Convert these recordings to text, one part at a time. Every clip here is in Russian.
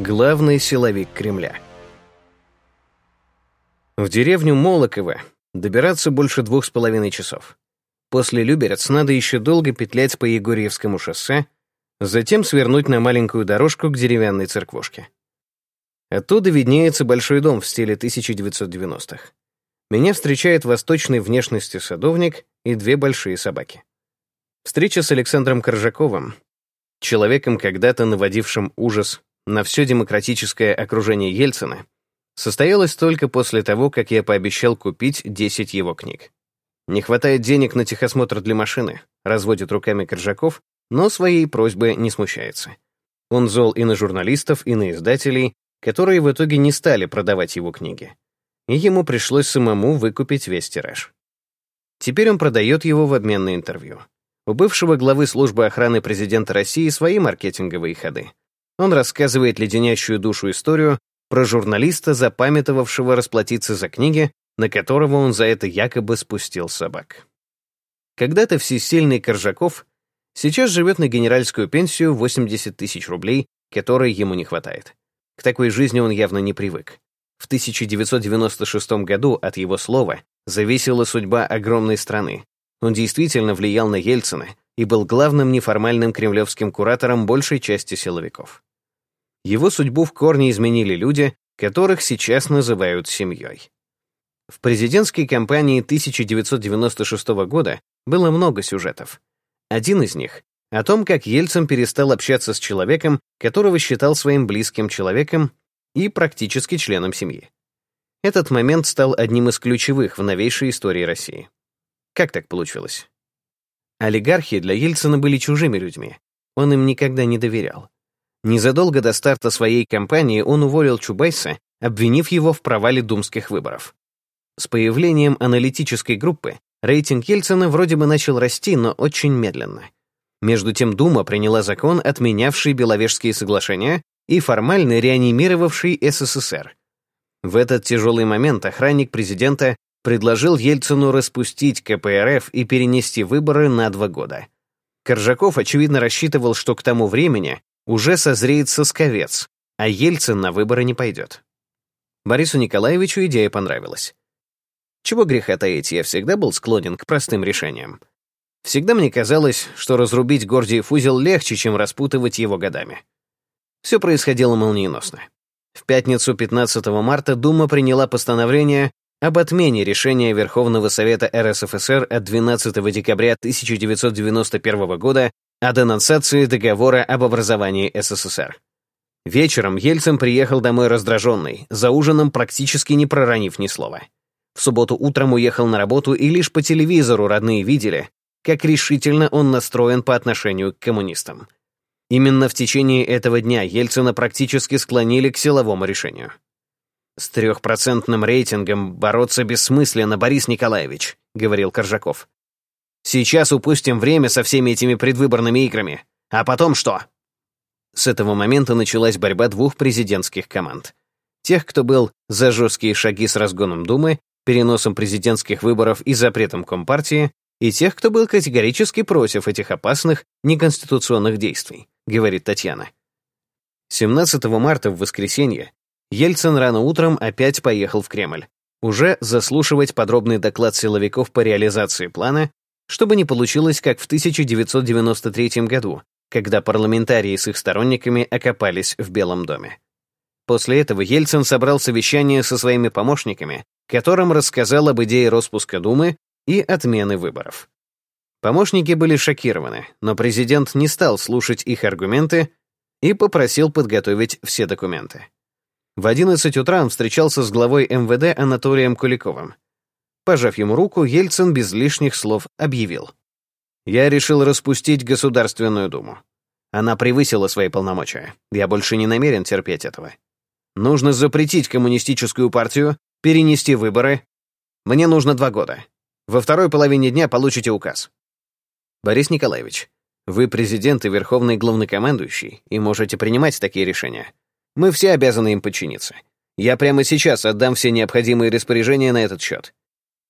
Главный силовик Кремля. В деревню Молоково добираться больше двух с половиной часов. После Люберец надо еще долго петлять по Егорьевскому шоссе, затем свернуть на маленькую дорожку к деревянной церквушке. Оттуда виднеется большой дом в стиле 1990-х. Меня встречает восточной внешности садовник и две большие собаки. Встреча с Александром Коржаковым, человеком, когда-то наводившим ужас на все демократическое окружение Ельцина состоялось только после того, как я пообещал купить 10 его книг. Не хватает денег на техосмотр для машины, разводит руками Коржаков, но своей просьбы не смущается. Он зол и на журналистов, и на издателей, которые в итоге не стали продавать его книги. И ему пришлось самому выкупить весь тираж. Теперь он продает его в обмен на интервью. У бывшего главы службы охраны президента России свои маркетинговые ходы. Он рассказывает леденящую душу историю про журналиста, запамятовавшего расплатиться за книги, на которого он за это якобы спустил собак. Когда-то всесильный Коржаков сейчас живет на генеральскую пенсию 80 тысяч рублей, которой ему не хватает. К такой жизни он явно не привык. В 1996 году от его слова зависела судьба огромной страны. Он действительно влиял на Ельцина и был главным неформальным кремлевским куратором большей части силовиков. Его судьбу в корне изменили люди, которых сейчас называют семьей. В президентской кампании 1996 года было много сюжетов. Один из них — о том, как Ельцин перестал общаться с человеком, которого считал своим близким человеком и практически членом семьи. Этот момент стал одним из ключевых в новейшей истории России. Как так получилось? Олигархи для Ельцина были чужими людьми. Он им никогда не доверял. Незадолго до старта своей кампании он уволил Чубайса, обвинив его в провале думских выборов. С появлением аналитической группы рейтинг Ельцина вроде бы начал расти, но очень медленно. Между тем Дума приняла закон, отменявший Беловежские соглашения и формально реанимировавший СССР. В этот тяжелый момент охранник президента предложил Ельцину распустить КПРФ и перенести выборы на два года. Коржаков, очевидно, рассчитывал, что к тому времени уже созреет сосковец, а Ельцин на выборы не пойдет. Борису Николаевичу идея понравилась. Чего греха таить, я всегда был склонен к простым решениям. Всегда мне казалось, что разрубить Гордиев узел легче, чем распутывать его годами. Все происходило молниеносно. В пятницу 15 марта Дума приняла постановление об отмене решения Верховного Совета РСФСР от 12 декабря 1991 года о денонсации договора об образовании СССР. Вечером Ельцин приехал домой раздраженный, за ужином практически не проронив ни слова. В субботу утром уехал на работу, и лишь по телевизору родные видели, как решительно он настроен по отношению к коммунистам. Именно в течение этого дня Ельцина практически склонили к силовому решению. «С трехпроцентным рейтингом бороться бессмысленно, Борис Николаевич», — говорил Коржаков. Сейчас упустим время со всеми этими предвыборными играми. А потом что? С этого момента началась борьба двух президентских команд. Тех, кто был за жесткие шаги с разгоном Думы, переносом президентских выборов и запретом Компартии, и тех, кто был категорически против этих опасных неконституционных действий, говорит Татьяна. 17 марта в воскресенье Ельцин рано утром опять поехал в Кремль, уже заслушивать подробный доклад силовиков по реализации плана чтобы не получилось, как в 1993 году, когда парламентарии с их сторонниками окопались в Белом доме. После этого Ельцин собрал совещание со своими помощниками, которым рассказал об идее распуска Думы и отмены выборов. Помощники были шокированы, но президент не стал слушать их аргументы и попросил подготовить все документы. В 11 утра он встречался с главой МВД Анатолием Куликовым. Пожав ему руку, Ельцин без лишних слов объявил. «Я решил распустить Государственную Думу. Она превысила свои полномочия. Я больше не намерен терпеть этого. Нужно запретить коммунистическую партию, перенести выборы. Мне нужно два года. Во второй половине дня получите указ. Борис Николаевич, вы президент и верховный главнокомандующий и можете принимать такие решения. Мы все обязаны им подчиниться. Я прямо сейчас отдам все необходимые распоряжения на этот счет.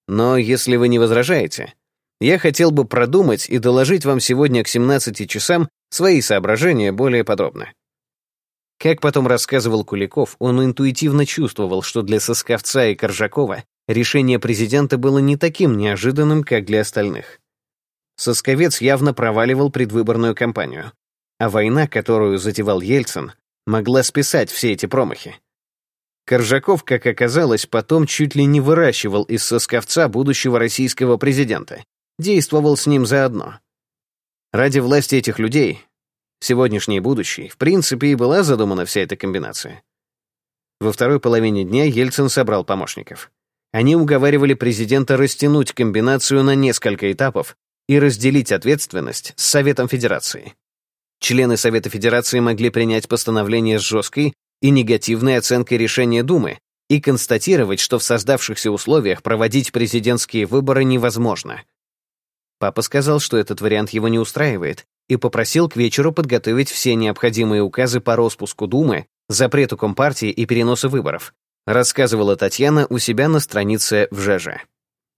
Но если вы не возражаете, я хотел бы продумать и доложить вам сегодня к 17 часам свои соображения более подробно. Как потом рассказывал Куликов, он интуитивно чувствовал, что для Сосковца и Коржакова решение президента было не таким неожиданным, как для остальных. Сосковец явно проваливал предвыборную кампанию, а война, которую затевал Ельцин, могла списать все эти промахи. Коржаков, как оказалось, потом чуть ли не выращивал из Сосковца будущего российского президента, действовал с ним заодно. Ради власти этих людей, сегодняшней и будущей, в принципе, и была задумана вся эта комбинация. Во второй половине дня Ельцин собрал помощников. Они уговаривали президента растянуть комбинацию на несколько этапов и разделить ответственность с Советом Федерации. Члены Совета Федерации могли принять постановление с жесткой и негативной оценкой решения Думы и констатировать, что в создавшихся условиях проводить президентские выборы невозможно. Папа сказал, что этот вариант его не устраивает, и попросил к вечеру подготовить все необходимые указы по распуску Думы, запрету Компартии и переносу выборов, рассказывала Татьяна у себя на странице в ЖЖ.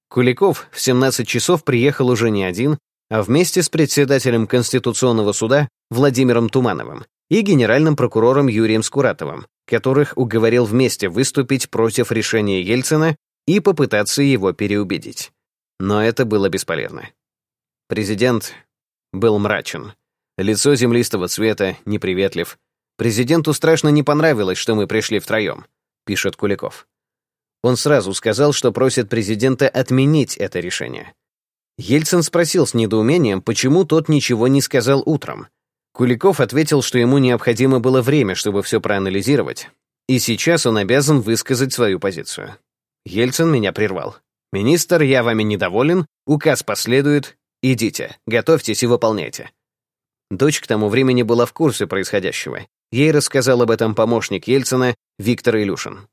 Куликов в 17 часов приехал уже не один, а вместе с председателем Конституционного суда Владимиром Тумановым и генеральным прокурором Юрием Скуратовым, которых уговорил вместе выступить против решения Ельцина и попытаться его переубедить. Но это было бесполезно. Президент был мрачен. Лицо землистого цвета, неприветлив. Президенту страшно не понравилось, что мы пришли втроем, пишет Куликов. Он сразу сказал, что просит президента отменить это решение. Ельцин спросил с недоумением, почему тот ничего не сказал утром. Куликов ответил, что ему необходимо было время, чтобы все проанализировать, и сейчас он обязан высказать свою позицию. Ельцин меня прервал. «Министр, я вами недоволен, указ последует, Идите, готовьтесь и выполняйте». Дочь к тому времени была в курсе происходящего. Ей рассказал об этом помощник Ельцина Виктор Илюшин.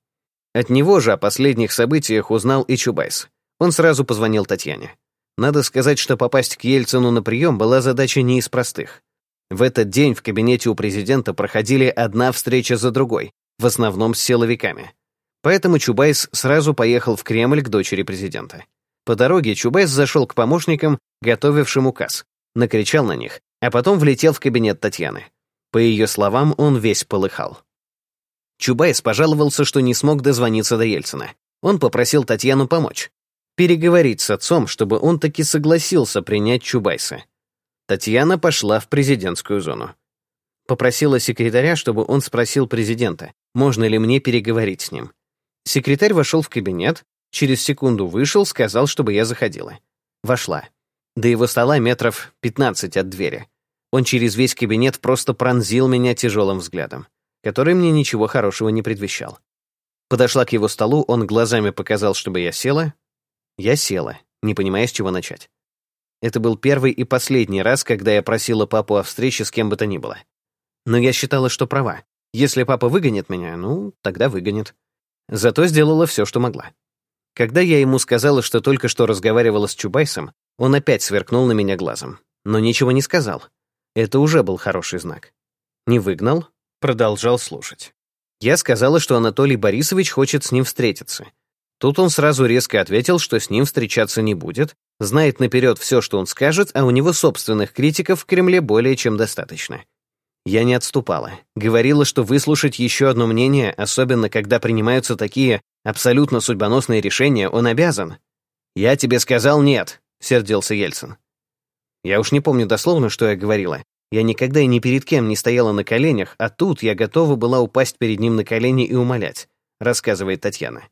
От него же о последних событиях узнал и Чубайс. Он сразу позвонил Татьяне. Надо сказать, что попасть к Ельцину на прием была задача не из простых. В этот день в кабинете у президента проходили одна встреча за другой, в основном с силовиками. Поэтому Чубайс сразу поехал в Кремль к дочери президента. По дороге Чубайс зашел к помощникам, готовившим указ, накричал на них, а потом влетел в кабинет Татьяны. По ее словам, он весь полыхал. Чубайс пожаловался, что не смог дозвониться до Ельцина. Он попросил Татьяну помочь. Переговорить с отцом, чтобы он таки согласился принять Чубайса. Татьяна пошла в президентскую зону. Попросила секретаря, чтобы он спросил президента, можно ли мне переговорить с ним. Секретарь вошел в кабинет, Через секунду вышел, сказал, чтобы я заходила. Вошла. До его стола метров 15 от двери. Он через весь кабинет просто пронзил меня тяжелым взглядом, который мне ничего хорошего не предвещал. Подошла к его столу, он глазами показал, чтобы я села. Я села, не понимая, с чего начать. Это был первый и последний раз, когда я просила папу о встрече с кем бы то ни было. Но я считала, что права. Если папа выгонит меня, ну, тогда выгонит. Зато сделала все, что могла. Когда я ему сказала, что только что разговаривала с Чубайсом, он опять сверкнул на меня глазом, но ничего не сказал. Это уже был хороший знак. Не выгнал, продолжал слушать. Я сказала, что Анатолий Борисович хочет с ним встретиться. Тут он сразу резко ответил, что с ним встречаться не будет, знает наперед все, что он скажет, а у него собственных критиков в Кремле более чем достаточно. Я не отступала. Говорила, что выслушать еще одно мнение, особенно когда принимаются такие абсолютно судьбоносные решения, он обязан. «Я тебе сказал нет», — сердился Ельцин. Я уж не помню дословно, что я говорила. Я никогда и ни перед кем не стояла на коленях, а тут я готова была упасть перед ним на колени и умолять, рассказывает Татьяна.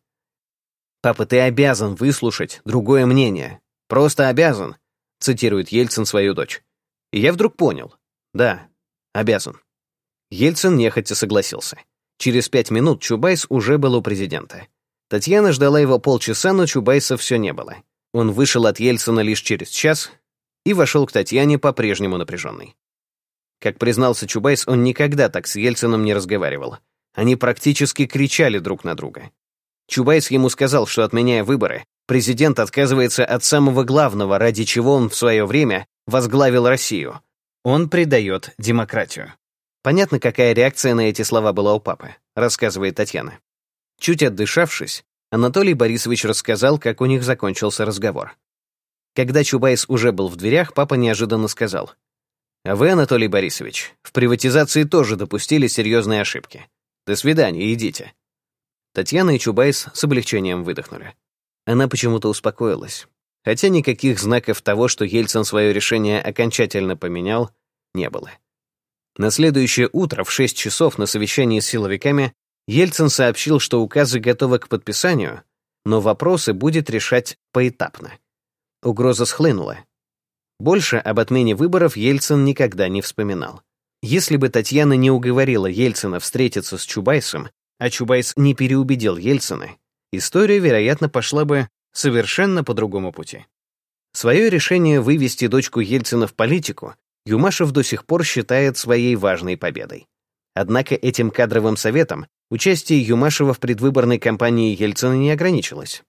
«Папа, ты обязан выслушать другое мнение. Просто обязан», цитирует Ельцин свою дочь. И я вдруг понял. Да, обязан. Ельцин нехотя согласился. Через пять минут Чубайс уже был у президента. Татьяна ждала его полчаса, но Чубайса все не было. Он вышел от Ельцина лишь через час и вошел к Татьяне по-прежнему напряженный. Как признался Чубайс, он никогда так с Ельцином не разговаривал. Они практически кричали друг на друга. Чубайс ему сказал, что, отменяя выборы, президент отказывается от самого главного, ради чего он в свое время возглавил Россию. Он предает демократию. Понятно, какая реакция на эти слова была у папы, рассказывает Татьяна. Чуть отдышавшись, Анатолий Борисович рассказал, как у них закончился разговор. Когда Чубайс уже был в дверях, папа неожиданно сказал. А вы, Анатолий Борисович, в приватизации тоже допустили серьезные ошибки. До свидания, идите. Татьяна и Чубайс с облегчением выдохнули. Она почему-то успокоилась. Хотя никаких знаков того, что Ельцин свое решение окончательно поменял, не было. На следующее утро в 6 часов на совещании с силовиками Ельцин сообщил, что указы готовы к подписанию, но вопросы будет решать поэтапно. Угроза схлынула. Больше об отмене выборов Ельцин никогда не вспоминал. Если бы Татьяна не уговорила Ельцина встретиться с Чубайсом, а Чубайс не переубедил Ельцина, история, вероятно, пошла бы совершенно по другому пути. Свое решение вывести дочку Ельцина в политику Юмашев до сих пор считает своей важной победой. Однако этим кадровым советом участие Юмашева в предвыборной кампании Ельцина не ограничилось.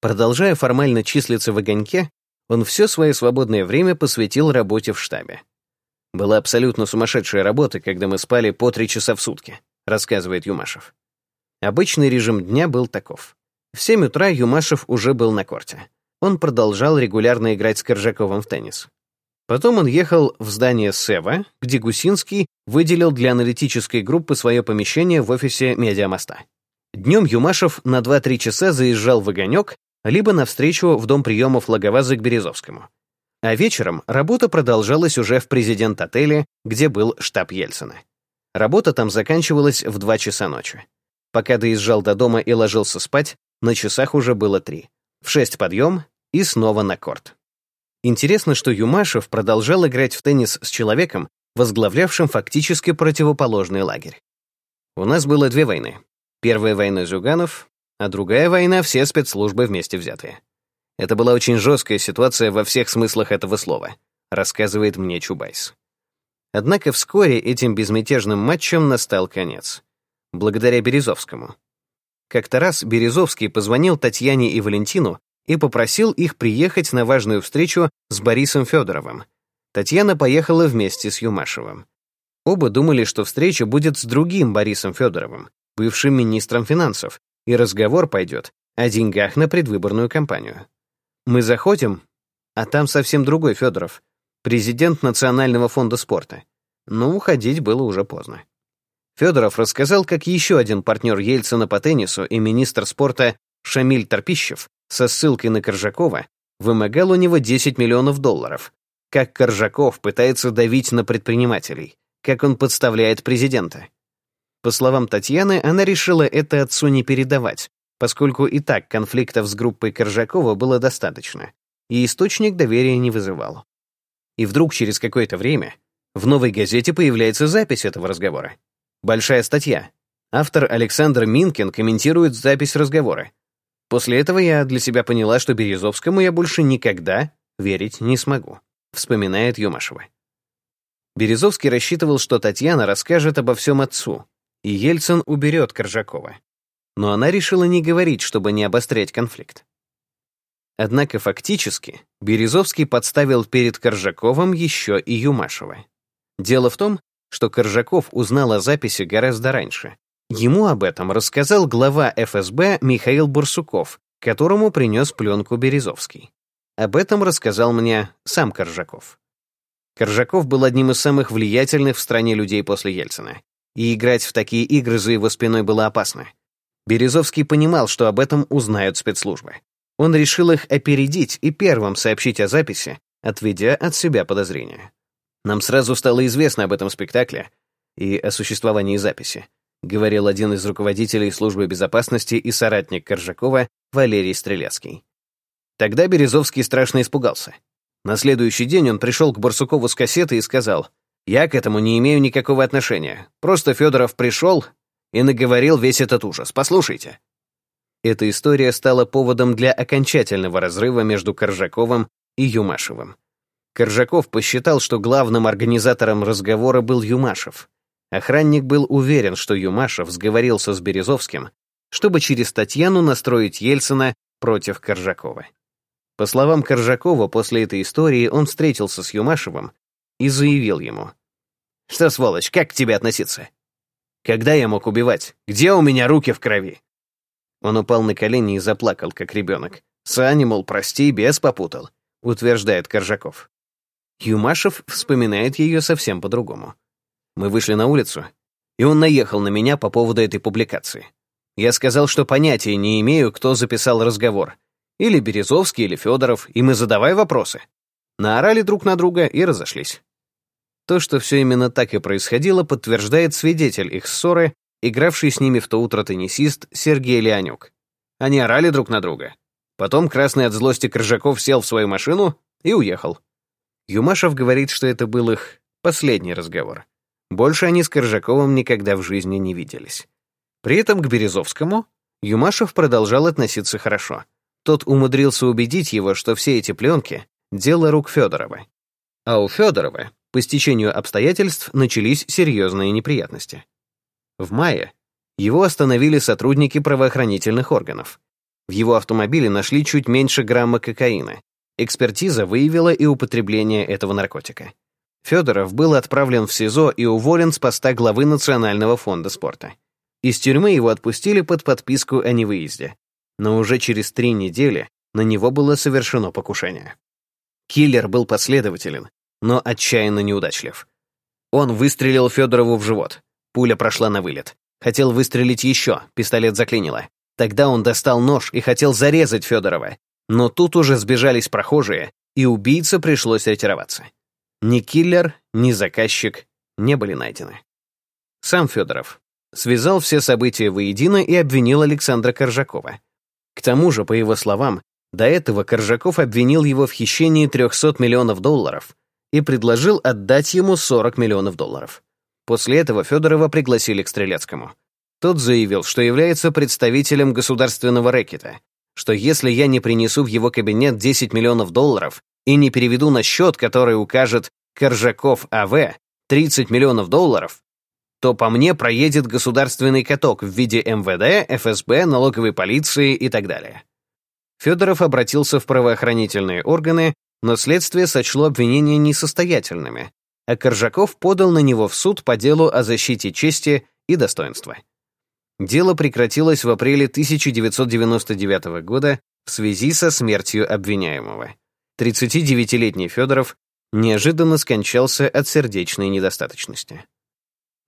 Продолжая формально числиться в огоньке, он все свое свободное время посвятил работе в штабе. «Была абсолютно сумасшедшая работа, когда мы спали по три часа в сутки», рассказывает Юмашев. Обычный режим дня был таков. В 7 утра Юмашев уже был на корте. Он продолжал регулярно играть с Коржаковым в теннис. Потом он ехал в здание Сева, где Гусинский выделил для аналитической группы свое помещение в офисе Медиамоста. Днем Юмашев на 2-3 часа заезжал в «Огонек», либо навстречу в дом приемов Логовазы к Березовскому. А вечером работа продолжалась уже в президент-отеле, где был штаб Ельцина. Работа там заканчивалась в 2 часа ночи. Пока доезжал до дома и ложился спать, на часах уже было 3. В 6 подъем и снова на корт. Интересно, что Юмашев продолжал играть в теннис с человеком, возглавлявшим фактически противоположный лагерь. У нас было две войны. Первая война Зюганов, а другая война — все спецслужбы вместе взятые. Это была очень жесткая ситуация во всех смыслах этого слова, рассказывает мне Чубайс. Однако вскоре этим безмятежным матчем настал конец. Благодаря Березовскому. Как-то раз Березовский позвонил Татьяне и Валентину и попросил их приехать на важную встречу с Борисом Федоровым. Татьяна поехала вместе с Юмашевым. Оба думали, что встреча будет с другим Борисом Федоровым, бывшим министром финансов, и разговор пойдет о деньгах на предвыборную кампанию. Мы заходим, а там совсем другой Федоров, президент Национального фонда спорта. Но уходить было уже поздно. Федоров рассказал, как еще один партнер Ельцина по теннису и министр спорта Шамиль Торпищев со ссылкой на Коржакова вымогал у него 10 миллионов долларов. Как Коржаков пытается давить на предпринимателей, как он подставляет президента. По словам Татьяны, она решила это отцу не передавать, поскольку и так конфликтов с группой Коржакова было достаточно, и источник доверия не вызывал. И вдруг через какое-то время в новой газете появляется запись этого разговора. Большая статья. Автор Александр Минкин комментирует запись разговора. После этого я для себя поняла, что Березовскому я больше никогда верить не смогу, вспоминает Юмашева. Березовский рассчитывал, что Татьяна расскажет обо всем отцу, и Ельцин уберет Коржакова. Но она решила не говорить, чтобы не обострять конфликт. Однако фактически Березовский подставил перед Коржаковым еще и Юмашева. Дело в том, что Коржаков узнал о записи гораздо раньше, Ему об этом рассказал глава ФСБ Михаил Бурсуков, которому принес пленку Березовский. Об этом рассказал мне сам Коржаков. Коржаков был одним из самых влиятельных в стране людей после Ельцина, и играть в такие игры за его спиной было опасно. Березовский понимал, что об этом узнают спецслужбы. Он решил их опередить и первым сообщить о записи, отведя от себя подозрения. Нам сразу стало известно об этом спектакле и о существовании записи. — говорил один из руководителей службы безопасности и соратник Коржакова Валерий Стрелецкий. Тогда Березовский страшно испугался. На следующий день он пришел к Барсукову с кассетой и сказал, «Я к этому не имею никакого отношения. Просто Федоров пришел и наговорил весь этот ужас. Послушайте». Эта история стала поводом для окончательного разрыва между Коржаковым и Юмашевым. Коржаков посчитал, что главным организатором разговора был Юмашев — Охранник был уверен, что Юмашев сговорился с Березовским, чтобы через Татьяну настроить Ельцина против Коржакова. По словам Коржакова, после этой истории он встретился с Юмашевым и заявил ему. «Что, сволочь, как к тебе относиться? Когда я мог убивать? Где у меня руки в крови?» Он упал на колени и заплакал, как ребенок. «Сани, мол, прости, бес попутал», — утверждает Коржаков. Юмашев вспоминает ее совсем по-другому. Мы вышли на улицу, и он наехал на меня по поводу этой публикации. Я сказал, что понятия не имею, кто записал разговор. Или Березовский, или Федоров, и мы задавай вопросы. Наорали друг на друга и разошлись. То, что все именно так и происходило, подтверждает свидетель их ссоры, игравший с ними в то утро теннисист Сергей Леонюк. Они орали друг на друга. Потом красный от злости Крыжаков сел в свою машину и уехал. Юмашев говорит, что это был их последний разговор. Больше они с Коржаковым никогда в жизни не виделись. При этом к Березовскому Юмашев продолжал относиться хорошо. Тот умудрился убедить его, что все эти пленки — дело рук Федорова. А у Федорова, по стечению обстоятельств, начались серьезные неприятности. В мае его остановили сотрудники правоохранительных органов. В его автомобиле нашли чуть меньше грамма кокаина. Экспертиза выявила и употребление этого наркотика. Федоров был отправлен в СИЗО и уволен с поста главы Национального фонда спорта. Из тюрьмы его отпустили под подписку о невыезде. Но уже через три недели на него было совершено покушение. Киллер был последователен, но отчаянно неудачлив. Он выстрелил Федорову в живот. Пуля прошла на вылет. Хотел выстрелить еще, пистолет заклинило. Тогда он достал нож и хотел зарезать Федорова. Но тут уже сбежались прохожие, и убийце пришлось ретироваться. Ни киллер, ни заказчик не были найдены. Сам Федоров связал все события воедино и обвинил Александра Коржакова. К тому же, по его словам, до этого Коржаков обвинил его в хищении 300 миллионов долларов и предложил отдать ему 40 миллионов долларов. После этого Федорова пригласили к Стрелецкому. Тот заявил, что является представителем государственного рэкета, что если я не принесу в его кабинет 10 миллионов долларов и не переведу на счет, который укажет Коржаков АВ, 30 миллионов долларов, то по мне проедет государственный каток в виде МВД, ФСБ, налоговой полиции и так далее. Федоров обратился в правоохранительные органы, но следствие сочло обвинения несостоятельными, а Коржаков подал на него в суд по делу о защите чести и достоинства. Дело прекратилось в апреле 1999 года в связи со смертью обвиняемого. 39-летний Федоров неожиданно скончался от сердечной недостаточности.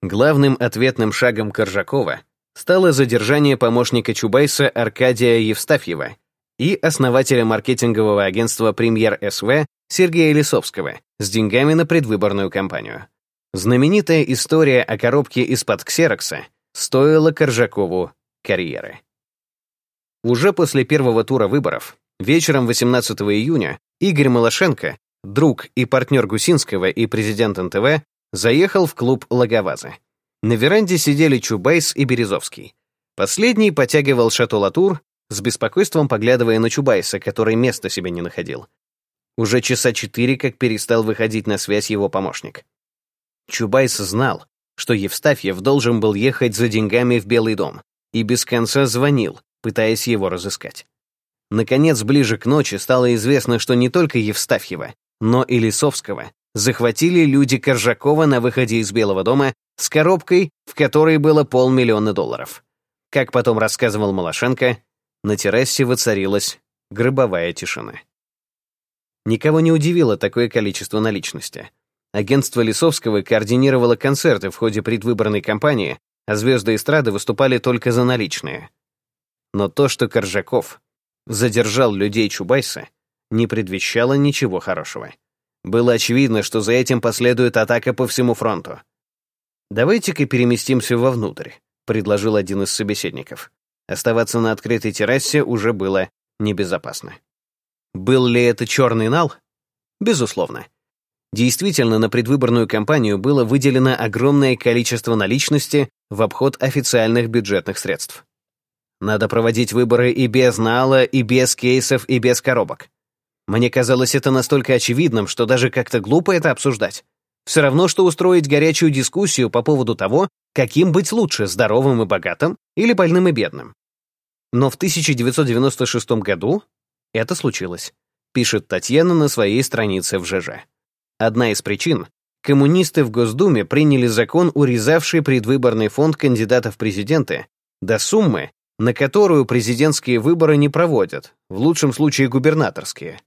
Главным ответным шагом Коржакова стало задержание помощника Чубайса Аркадия Евстафьева и основателя маркетингового агентства «Премьер СВ» Сергея Лисовского с деньгами на предвыборную кампанию. Знаменитая история о коробке из-под ксерокса стоила Коржакову карьеры. Уже после первого тура выборов, вечером 18 июня, Игорь Малашенко, друг и партнер Гусинского и президент НТВ, заехал в клуб «Лаговаза». На веранде сидели Чубайс и Березовский. Последний потягивал шато-латур, с беспокойством поглядывая на Чубайса, который места себе не находил. Уже часа четыре, как перестал выходить на связь его помощник. Чубайс знал, что Евстафьев должен был ехать за деньгами в Белый дом, и без конца звонил, пытаясь его разыскать. Наконец, ближе к ночи стало известно, что не только Евстафьева, но и Лисовского захватили люди Коржакова на выходе из Белого дома с коробкой, в которой было полмиллиона долларов. Как потом рассказывал Малашенко, на террасе воцарилась гробовая тишина. Никого не удивило такое количество наличности. Агентство Лисовского координировало концерты в ходе предвыборной кампании, а звезды эстрады выступали только за наличные. Но то, что Коржаков задержал людей Чубайса, не предвещало ничего хорошего. Было очевидно, что за этим последует атака по всему фронту. «Давайте-ка переместимся вовнутрь», — предложил один из собеседников. Оставаться на открытой террасе уже было небезопасно. Был ли это черный нал? Безусловно. Действительно, на предвыборную кампанию было выделено огромное количество наличности в обход официальных бюджетных средств. Надо проводить выборы и без нала, и без кейсов, и без коробок. Мне казалось это настолько очевидным, что даже как-то глупо это обсуждать. Все равно, что устроить горячую дискуссию по поводу того, каким быть лучше, здоровым и богатым или больным и бедным. Но в 1996 году это случилось, пишет Татьяна на своей странице в ЖЖ. Одна из причин — коммунисты в Госдуме приняли закон, урезавший предвыборный фонд кандидатов в президенты до суммы, на которую президентские выборы не проводят, в лучшем случае губернаторские.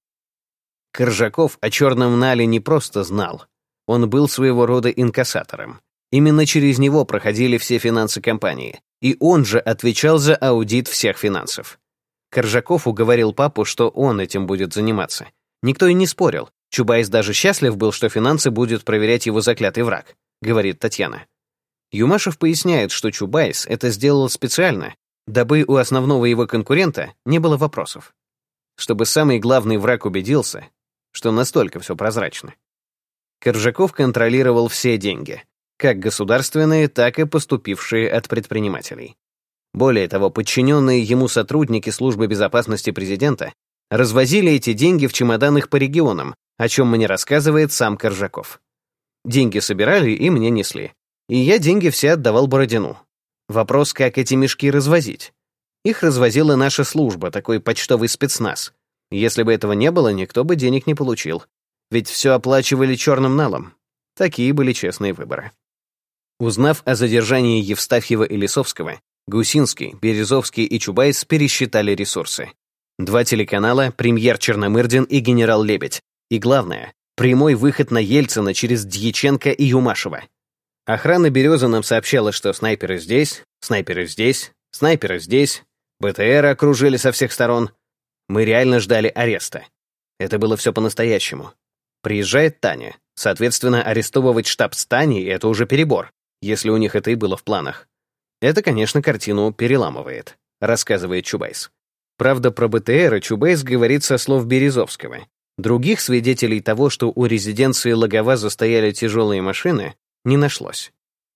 Коржаков о черном нале не просто знал. Он был своего рода инкассатором. Именно через него проходили все финансы компании, и он же отвечал за аудит всех финансов. Коржаков уговорил папу, что он этим будет заниматься. Никто и не спорил. Чубайс даже счастлив был, что финансы будет проверять его заклятый враг, говорит Татьяна. Юмашев поясняет, что Чубайс это сделал специально, дабы у основного его конкурента не было вопросов. Чтобы самый главный враг убедился, что настолько все прозрачно. Коржаков контролировал все деньги, как государственные, так и поступившие от предпринимателей. Более того, подчиненные ему сотрудники службы безопасности президента развозили эти деньги в чемоданах по регионам, о чем мне рассказывает сам Коржаков. Деньги собирали и мне несли. И я деньги все отдавал Бородину. Вопрос, как эти мешки развозить. Их развозила наша служба, такой почтовый спецназ. Если бы этого не было, никто бы денег не получил. Ведь все оплачивали черным налом. Такие были честные выборы. Узнав о задержании Евстафьева и Лисовского, Гусинский, Березовский и Чубайс пересчитали ресурсы. Два телеканала, премьер Черномырдин и генерал Лебедь. И главное, прямой выход на Ельцина через Дьяченко и Юмашева. Охрана Береза нам сообщала, что снайперы здесь, снайперы здесь, снайперы здесь, БТР окружили со всех сторон. Мы реально ждали ареста. Это было все по-настоящему. Приезжает Таня. Соответственно, арестовывать штаб с Таней — это уже перебор, если у них это и было в планах. Это, конечно, картину переламывает, рассказывает Чубайс. Правда, про БТР Чубайс говорит со слов Березовского. Других свидетелей того, что у резиденции ЛогоВАЗа стояли тяжелые машины, не нашлось.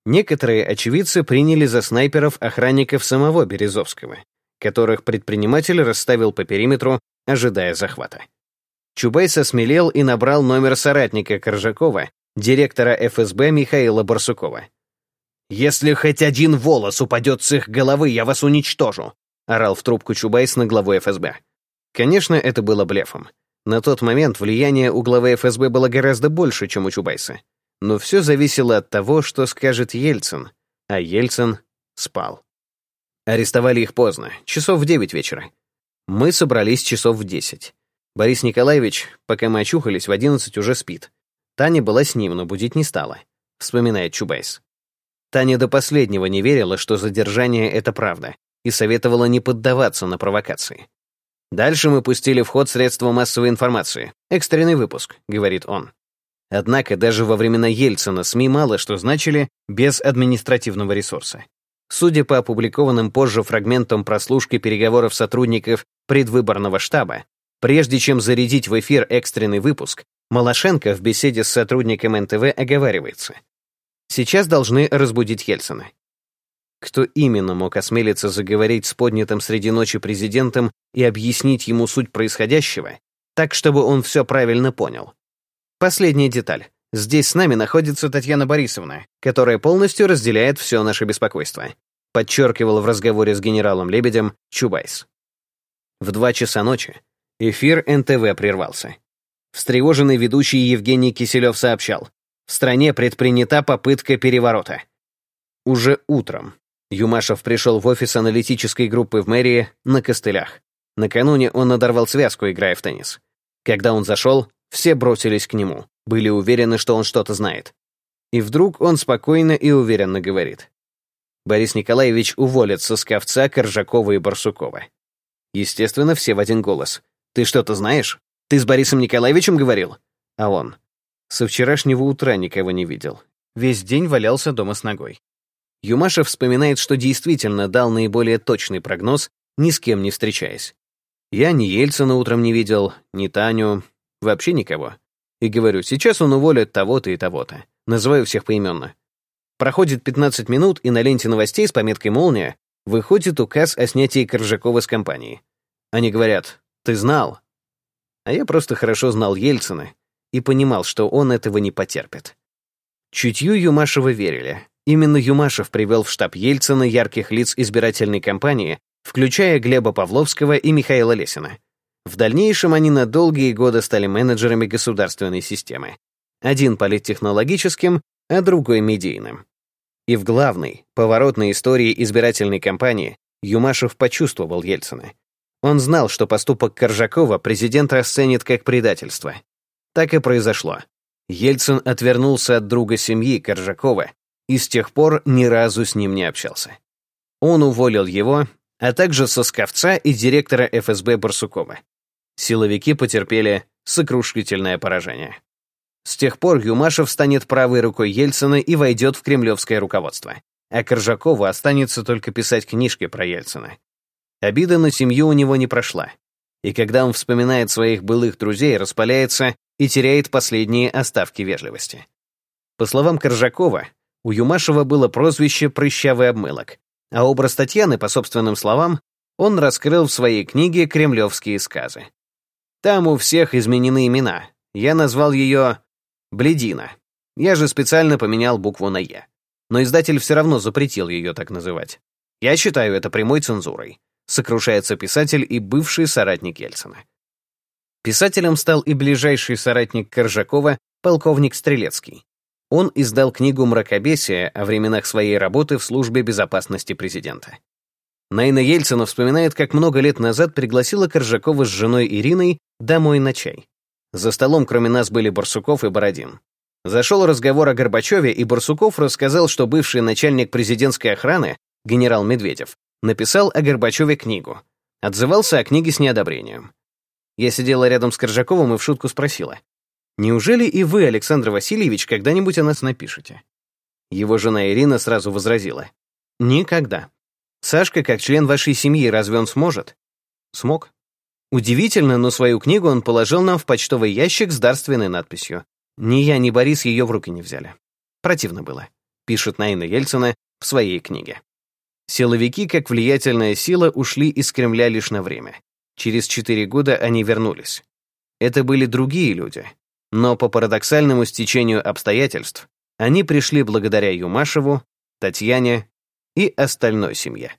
Некоторые очевидцы приняли за снайперов охранников самого Березовского, которых предприниматель расставил по периметру, ожидая захвата. Чубайс осмелел и набрал номер соратника Коржакова, директора ФСБ Михаила Барсукова. «Если хоть один волос упадет с их головы, я вас уничтожу», орал в трубку Чубайс на главу ФСБ. Конечно, это было блефом. На тот момент влияние у главы ФСБ было гораздо больше, чем у Чубайса. Но все зависело от того, что скажет Ельцин, а Ельцин спал. Арестовали их поздно, часов в девять вечера. Мы собрались часов в десять. Борис Николаевич, пока мы очухались, в одиннадцать уже спит. Таня была с ним, но будить не стала, вспоминает Чубайс. Таня до последнего не верила, что задержание — это правда, и советовала не поддаваться на провокации. «Дальше мы пустили в ход средства массовой информации. Экстренный выпуск», — говорит он. Однако даже во времена Ельцина СМИ мало что значили без административного ресурса. Судя по опубликованным позже фрагментам прослушки переговоров сотрудников предвыборного штаба, прежде чем зарядить в эфир экстренный выпуск, Малашенко в беседе с сотрудником НТВ оговаривается. Сейчас должны разбудить Ельцина. Кто именно мог осмелиться заговорить с поднятым среди ночи президентом и объяснить ему суть происходящего, так, чтобы он все правильно понял? Последняя деталь. Здесь с нами находится Татьяна Борисовна, которая полностью разделяет все наше беспокойство, подчеркивал в разговоре с генералом Лебедем Чубайс. В два часа ночи эфир НТВ прервался. Встревоженный ведущий Евгений Киселев сообщал, в стране предпринята попытка переворота. Уже утром Юмашев пришел в офис аналитической группы в мэрии на костылях. Накануне он надорвал связку, играя в теннис. Когда он зашел, все бросились к нему, были уверены, что он что-то знает. И вдруг он спокойно и уверенно говорит. Борис Николаевич уволит со Сковца, Коржакова и Барсукова. Естественно, все в один голос. «Ты что-то знаешь? Ты с Борисом Николаевичем говорил?» А он. Со вчерашнего утра никого не видел. Весь день валялся дома с ногой. Юмашев вспоминает, что действительно дал наиболее точный прогноз, ни с кем не встречаясь. Я ни Ельцина утром не видел, ни Таню, вообще никого. И говорю, сейчас он уволит того-то и того-то. Называю всех поименно. Проходит 15 минут, и на ленте новостей с пометкой «Молния» выходит указ о снятии Коржакова с компании. Они говорят, «Ты знал?» А я просто хорошо знал Ельцина и понимал, что он этого не потерпит. Чутью Юмашева верили. Именно Юмашев привел в штаб Ельцина ярких лиц избирательной кампании, включая Глеба Павловского и Михаила Лесина. В дальнейшем они на долгие годы стали менеджерами государственной системы. Один политтехнологическим, а другой медийным. И в главной, поворотной истории избирательной кампании Юмашев почувствовал Ельцина. Он знал, что поступок Коржакова президент расценит как предательство, Так и произошло. Ельцин отвернулся от друга семьи Коржакова и с тех пор ни разу с ним не общался. Он уволил его, а также сосковца и директора ФСБ Барсукова. Силовики потерпели сокрушительное поражение. С тех пор Юмашев станет правой рукой Ельцина и войдет в кремлевское руководство, а Коржакову останется только писать книжки про Ельцина. Обида на семью у него не прошла, и когда он вспоминает своих былых друзей, распаляется и теряет последние оставки вежливости. По словам Коржакова, у Юмашева было прозвище «прыщавый обмылок», а образ Татьяны, по собственным словам, он раскрыл в своей книге «Кремлевские сказы». Там у всех изменены имена. Я назвал ее Бледина. Я же специально поменял букву на «е». Но издатель все равно запретил ее так называть. Я считаю это прямой цензурой. Сокрушается писатель и бывший соратник Ельцина. Писателем стал и ближайший соратник Коржакова, полковник Стрелецкий. Он издал книгу «Мракобесие» о временах своей работы в службе безопасности президента. Найна Ельцина вспоминает, как много лет назад пригласила Коржакова с женой Ириной домой на чай. За столом кроме нас были Барсуков и Бородин. Зашел разговор о Горбачеве, и Барсуков рассказал, что бывший начальник президентской охраны, генерал Медведев, написал о Горбачеве книгу. Отзывался о книге с неодобрением. Я сидела рядом с Коржаковым и в шутку спросила, «Неужели и вы, Александр Васильевич, когда-нибудь о нас напишете?» Его жена Ирина сразу возразила, «Никогда. Сашка, как член вашей семьи, разве он сможет?» «Смог». Удивительно, но свою книгу он положил нам в почтовый ящик с дарственной надписью. Ни я, ни Борис ее в руки не взяли. Противно было, пишет Наина Ельцина в своей книге. Силовики, как влиятельная сила, ушли из Кремля лишь на время. Через четыре года они вернулись. Это были другие люди. Но по парадоксальному стечению обстоятельств они пришли благодаря Юмашеву, Татьяне и остальной семье.